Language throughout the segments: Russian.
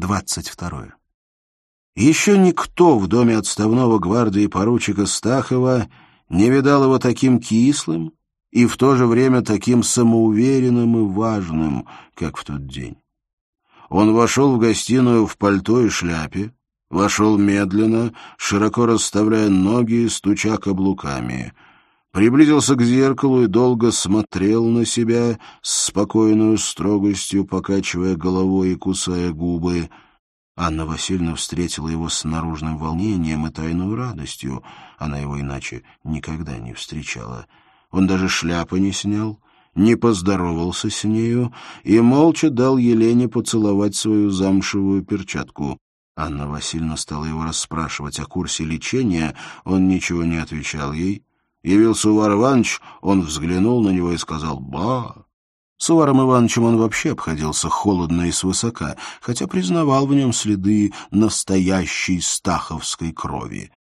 22. Еще никто в доме отставного гвардии поручика Стахова не видал его таким кислым и в то же время таким самоуверенным и важным, как в тот день. Он вошел в гостиную в пальто и шляпе, вошел медленно, широко расставляя ноги и стуча каблуками — приблизился к зеркалу и долго смотрел на себя с спокойной строгостью, покачивая головой и кусая губы. Анна Васильевна встретила его с наружным волнением и тайной радостью. Она его иначе никогда не встречала. Он даже шляпы не снял, не поздоровался с нею и молча дал Елене поцеловать свою замшевую перчатку. Анна Васильевна стала его расспрашивать о курсе лечения, он ничего не отвечал ей, Явился Увар Иванович, он взглянул на него и сказал «Ба». С Уваром Ивановичем он вообще обходился холодно и свысока, хотя признавал в нем следы настоящей стаховской крови.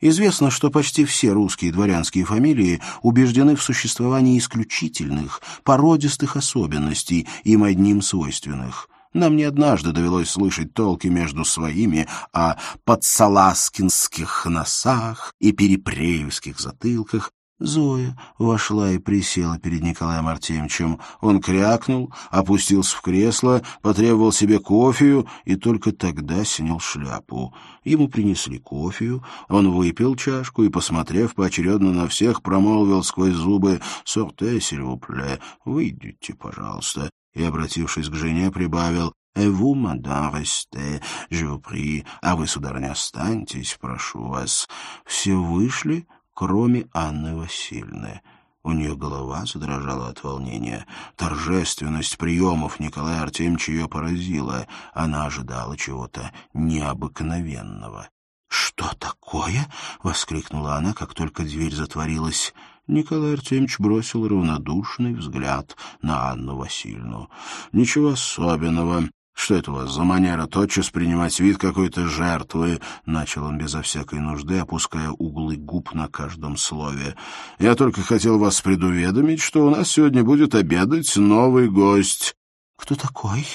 Известно, что почти все русские дворянские фамилии убеждены в существовании исключительных, породистых особенностей, им одним свойственных — нам не однажды довелось слышать толки между своими о подсаласкинских носах и перепреевских затылках. Зоя вошла и присела перед Николаем Артемьевичем. Он крякнул, опустился в кресло, потребовал себе кофею и только тогда снял шляпу. Ему принесли кофею, он выпил чашку и, посмотрев поочередно на всех, промолвил сквозь зубы «Сорте, сильвупле, выйдите, пожалуйста» и, обратившись к жене, прибавил «Et vous, madame, restez, je vous prie, а вы, сударыня, останьтесь, прошу вас». Все вышли, кроме Анны Васильевны. У нее голова задрожала от волнения. Торжественность приемов Николая Артемьевича ее поразила. Она ожидала чего-то необыкновенного. «Что такое?» — воскликнула она, как только дверь затворилась. Николай Артемьевич бросил равнодушный взгляд на Анну Васильевну. «Ничего особенного. Что это у вас за манера тотчас принимать вид какой-то жертвы?» Начал он безо всякой нужды, опуская углы губ на каждом слове. «Я только хотел вас предуведомить, что у нас сегодня будет обедать новый гость». «Кто такой?»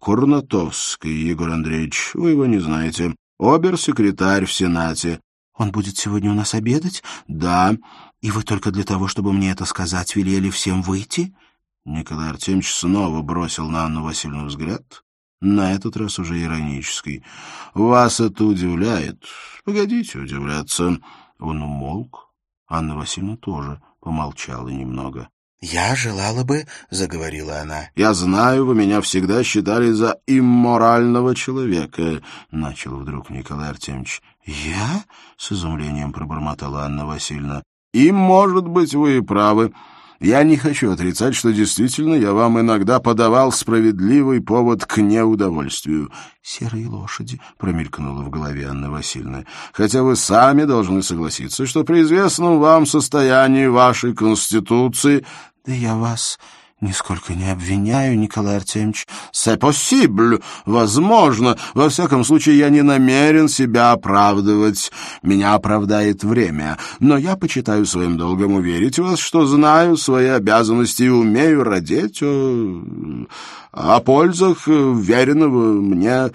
«Курнатовский, Егор Андреевич. Вы его не знаете. Обер-секретарь в Сенате». «Он будет сегодня у нас обедать?» «Да. И вы только для того, чтобы мне это сказать, велели всем выйти? Николай Артемьевич снова бросил на Анну Васильевну взгляд, на этот раз уже иронический. «Вас это удивляет? Погодите удивляться». Он умолк. Анна Васильевна тоже помолчала немного. «Я желала бы», — заговорила она. «Я знаю, вы меня всегда считали за имморального человека», — начал вдруг Николай Артемьевич. «Я?» — с изумлением пробормотала Анна Васильевна. И, может быть, вы и правы. Я не хочу отрицать, что действительно я вам иногда подавал справедливый повод к неудовольствию. «Серые лошади», — промелькнуло в голове Анны Васильевны, «хотя вы сами должны согласиться, что при известном вам состоянии вашей Конституции...» «Да я вас «Нисколько не обвиняю, Николай Артемьевич. «C'est possible! Возможно. Во всяком случае, я не намерен себя оправдывать. Меня оправдает время. Но я почитаю своим долгом уверить вас, что знаю свои обязанности и умею родить о, о пользах веренного мне,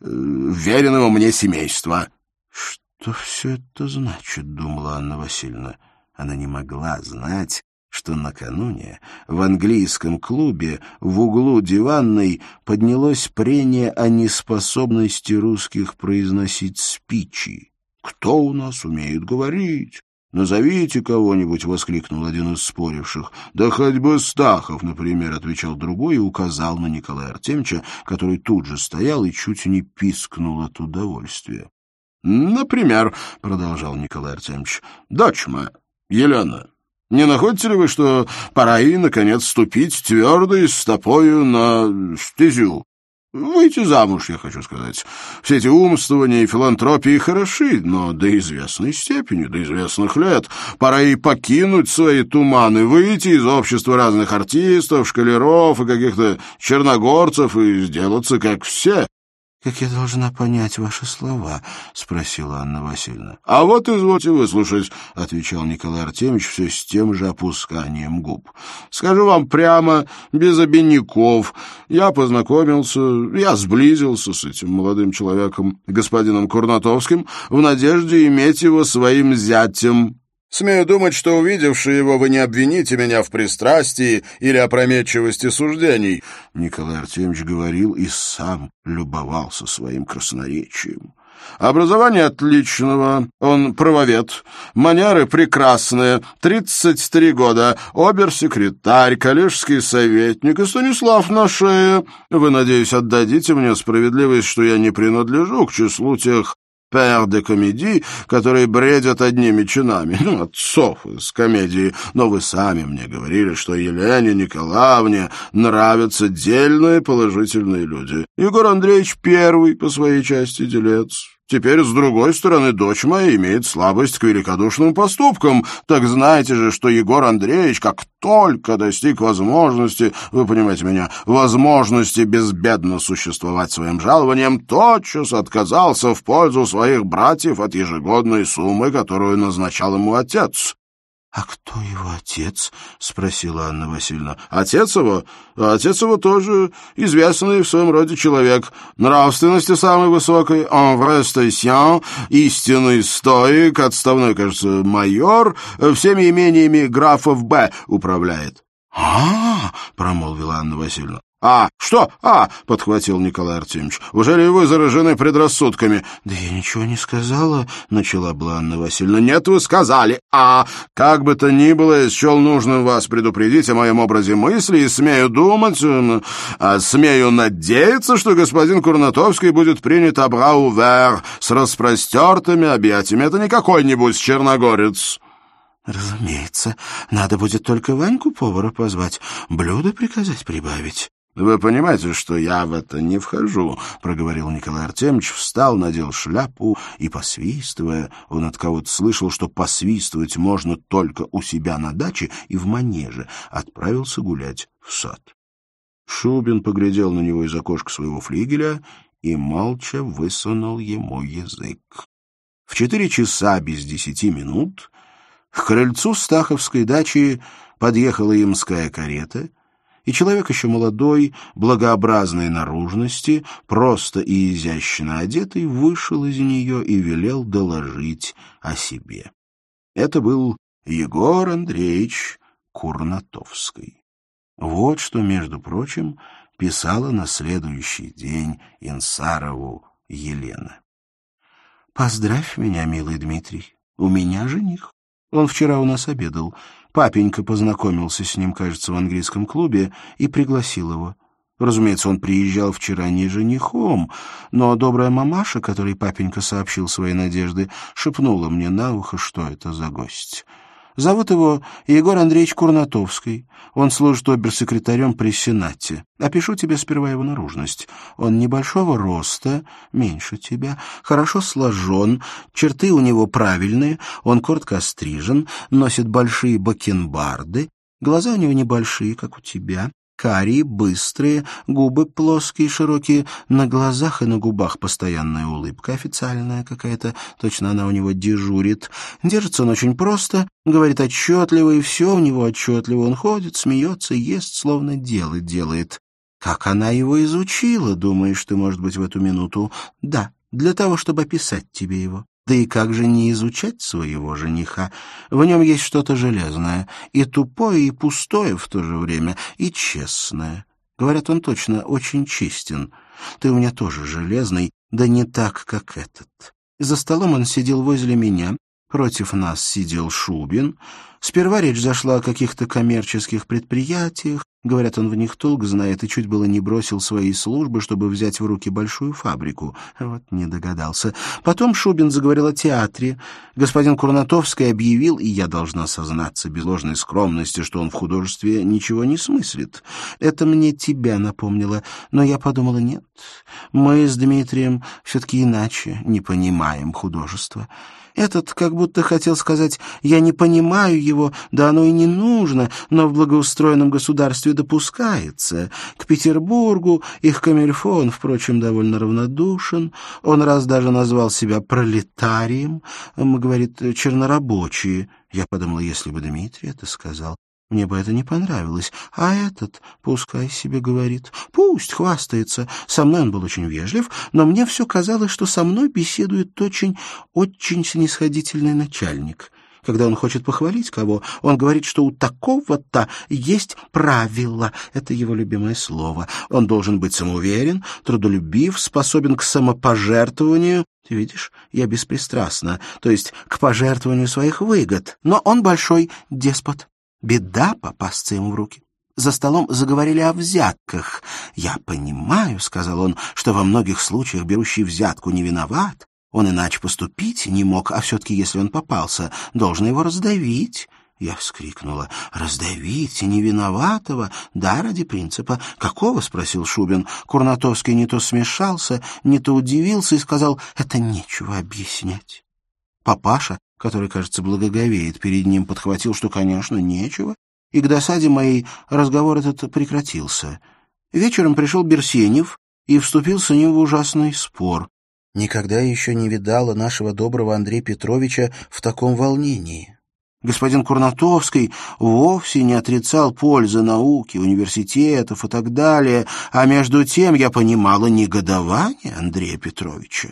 веренного мне семейства». «Что все это значит?» — думала Анна Васильевна. Она не могла знать, что накануне в английском клубе в углу диванной поднялось прение о неспособности русских произносить спичи. «Кто у нас умеет говорить?» «Назовите кого-нибудь!» — воскликнул один из споривших. «Да хоть бы Стахов, например!» — отвечал другой и указал на Николая Артемьевича, который тут же стоял и чуть не пискнул от удовольствия. «Например», — продолжал Николай Артемьевич, — «дочь моя, Елена, не находите ли вы, что пора и, наконец, ступить твердой стопою на стезю? Выйти замуж, я хочу сказать. Все эти умствования и филантропии хороши, но до известной степени, до известных лет. Пора и покинуть свои туманы, выйти из общества разных артистов, шкалеров и каких-то черногорцев и сделаться как все. «Как я должна понять ваши слова?» — спросила Анна Васильевна. «А вот извольте выслушать», — отвечал Николай Артемьевич все с тем же опусканием губ. «Скажу вам прямо, без обиняков. Я познакомился, я сблизился с этим молодым человеком, господином Курнатовским, в надежде иметь его своим зятем». Смею думать, что, увидевши его, вы не обвините меня в пристрастии или опрометчивости суждений. Николай Артемьевич говорил и сам любовался своим красноречием. Образование отличного, он правовед, манеры прекрасные, 33 года, обер-секретарь, коллежский советник и Станислав на шее. Вы, надеюсь, отдадите мне справедливость, что я не принадлежу к числу тех пер де комедии, которые бредят одними чинами, ну, отцов из комедии. Но вы сами мне говорили, что Елене Николаевне нравятся дельные положительные люди. Егор Андреевич первый по своей части делец. Теперь, с другой стороны, дочь моя имеет слабость к великодушным поступкам. Так знаете же, что Егор Андреевич, как только достиг возможности, вы понимаете меня, возможности безбедно существовать своим жалованием, тотчас отказался в пользу своих братьев от ежегодной суммы, которую назначал ему отец. «А кто его отец?» — спросила Анна Васильевна. «Отец его? Отец его тоже известный в своем роде человек. Нравственности самой высокой, en vrai station, истинный стоик, отставной, кажется, майор, всеми имениями графов Б управляет». «А-а-а!» — промолвила Анна Васильевна. «А, что? А!» — подхватил Николай Артемьевич. «Уже ли вы заражены предрассудками?» «Да я ничего не сказала», — начала была Анна Васильевна. «Нет, вы сказали. А! Как бы то ни было, я счел нужным вас предупредить о моем образе мысли и смею думать, а смею надеяться, что господин Курнатовский будет принят абраувер с распростертыми объятиями. Это не какой-нибудь черногорец». «Разумеется. Надо будет только Ваньку повара позвать, блюдо приказать прибавить». «Вы понимаете, что я в это не вхожу», — проговорил Николай Артемович, встал, надел шляпу и, посвистывая, он от кого-то слышал, что посвистывать можно только у себя на даче и в манеже, отправился гулять в сад. Шубин поглядел на него из окошка своего флигеля и молча высунул ему язык. В четыре часа без десяти минут к крыльцу Стаховской дачи подъехала имская карета — и человек еще молодой, благообразной наружности, просто и изящно одетый, вышел из нее и велел доложить о себе. Это был Егор Андреевич Курнатовский. Вот что, между прочим, писала на следующий день Инсарову Елена. «Поздравь меня, милый Дмитрий, у меня жених. Он вчера у нас обедал. Папенька познакомился с ним, кажется, в английском клубе и пригласил его. Разумеется, он приезжал вчера не женихом, но добрая мамаша, которой папенька сообщил свои надежды, шепнула мне на ухо, что это за гость. Зовут его Егор Андреевич Курнатовский. Он служит обер-секретарем при Сенате. Опишу тебе сперва его наружность. Он небольшого роста, меньше тебя, хорошо сложен, черты у него правильные, он коротко острижен, носит большие бакенбарды, глаза у него небольшие, как у тебя, карие, быстрые, губы плоские, широкие, на глазах и на губах постоянная улыбка, официальная какая-то, точно она у него дежурит. Держится он очень просто, говорит отчетливо, и все у него отчетливо. Он ходит, смеется, ест, словно дело делает. Как она его изучила, думаешь ты, может быть, в эту минуту? Да, для того, чтобы описать тебе его. Да и как же не изучать своего жениха? В нем есть что-то железное, и тупое, и пустое в то же время, и честное. Говорят, он точно очень честен. Ты у меня тоже железный, да не так, как этот. За столом он сидел возле меня, против нас сидел Шубин, Сперва речь зашла о каких-то коммерческих предприятиях. Говорят, он в них толк знает и чуть было не бросил свои службы, чтобы взять в руки большую фабрику. Вот не догадался. Потом Шубин заговорил о театре. Господин Курнатовский объявил, и я должна сознаться без ложной скромности, что он в художестве ничего не смыслит. Это мне тебя напомнило, но я подумала, нет, мы с Дмитрием все-таки иначе не понимаем художества. Этот как будто хотел сказать «я не понимаю его, да оно и не нужно, но в благоустроенном государстве допускается. К Петербургу их камельфон, впрочем, довольно равнодушен. Он раз даже назвал себя пролетарием. Говорит, чернорабочие. Я подумала, если бы Дмитрий это сказал, мне бы это не понравилось. А этот, пускай себе говорит, пусть хвастается. Со мной он был очень вежлив, но мне все казалось, что со мной беседует очень, очень снисходительный начальник. Когда он хочет похвалить кого, он говорит, что у такого-то есть правило. Это его любимое слово. Он должен быть самоуверен, трудолюбив, способен к самопожертвованию. Ты видишь, я беспристрастна, то есть к пожертвованию своих выгод. Но он большой деспот. Беда попасться ему в руки. За столом заговорили о взятках. «Я понимаю», — сказал он, — «что во многих случаях берущий взятку не виноват. Он иначе поступить не мог, а все-таки, если он попался, должен его раздавить». Я вскрикнула. «Раздавить не виноватого? Да, ради принципа. Какого?» — спросил Шубин. Курнатовский не то смешался, не то удивился и сказал, «Это нечего объяснять». Папаша который, кажется, благоговеет перед ним, подхватил, что, конечно, нечего, и к досаде моей разговор этот прекратился. Вечером пришел Берсенев и вступил с ним в ужасный спор. Никогда еще не видала нашего доброго Андрея Петровича в таком волнении. Господин Курнатовский вовсе не отрицал пользы науки, университетов и так далее, а между тем я понимала негодование Андрея Петровича.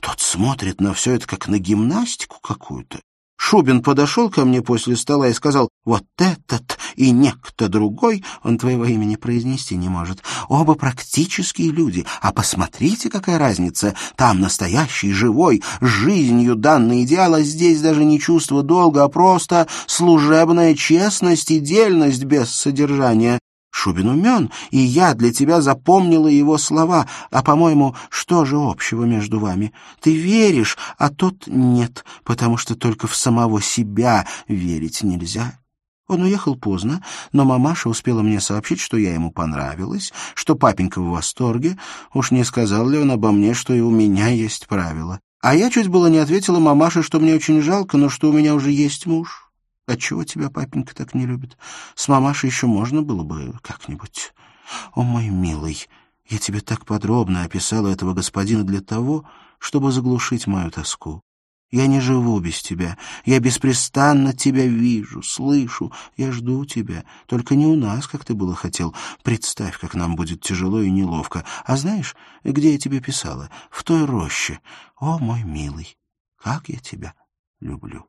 Тот смотрит на все это как на гимнастику какую-то. Шубин подошел ко мне после стола и сказал, «Вот этот и некто другой, он твоего имени произнести не может, оба практические люди, а посмотрите, какая разница, там настоящий, живой, жизнью данный идеал, а здесь даже не чувство долга, а просто служебная честность и дельность без содержания. Шубин умен, и я для тебя запомнила его слова. А, по-моему, что же общего между вами? Ты веришь, а тот нет, потому что только в самого себя верить нельзя. Он уехал поздно, но мамаша успела мне сообщить, что я ему понравилась, что папенька в восторге. Уж не сказал ли он обо мне, что и у меня есть правила. А я чуть было не ответила мамаше, что мне очень жалко, но что у меня уже есть муж. Отчего тебя папенька так не любит? С мамашей еще можно было бы как-нибудь. О, мой милый, я тебе так подробно описала этого господина для того, чтобы заглушить мою тоску. Я не живу без тебя. Я беспрестанно тебя вижу, слышу. Я жду тебя. Только не у нас, как ты было хотел. Представь, как нам будет тяжело и неловко. А знаешь, где я тебе писала? В той роще. О, мой милый, как я тебя люблю.